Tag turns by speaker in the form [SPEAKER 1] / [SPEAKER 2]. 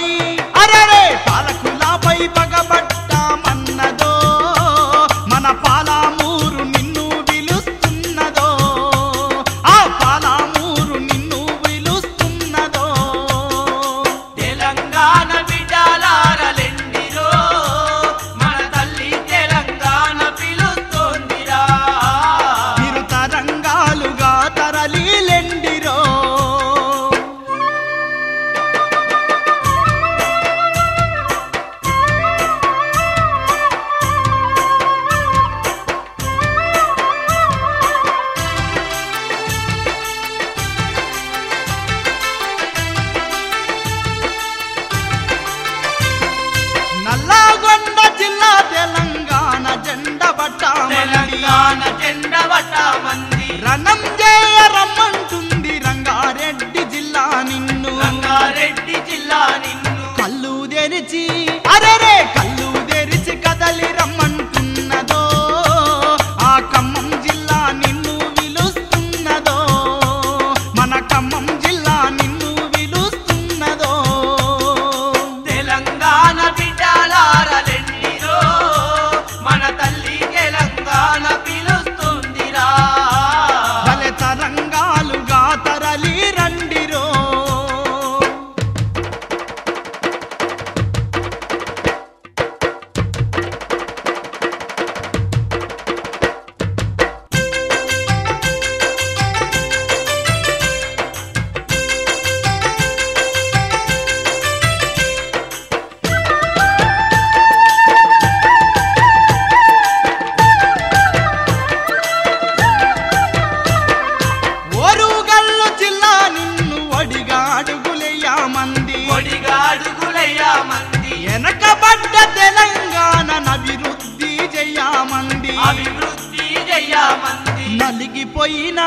[SPEAKER 1] పాలకులపై అరరే పాలకులపై పగబట్ట Management.
[SPEAKER 2] తెలంగాణ
[SPEAKER 1] అభివృద్ధి చెయ్యమండి
[SPEAKER 2] అభివృద్ధి చెయ్యమంది
[SPEAKER 1] నలిగిపోయినా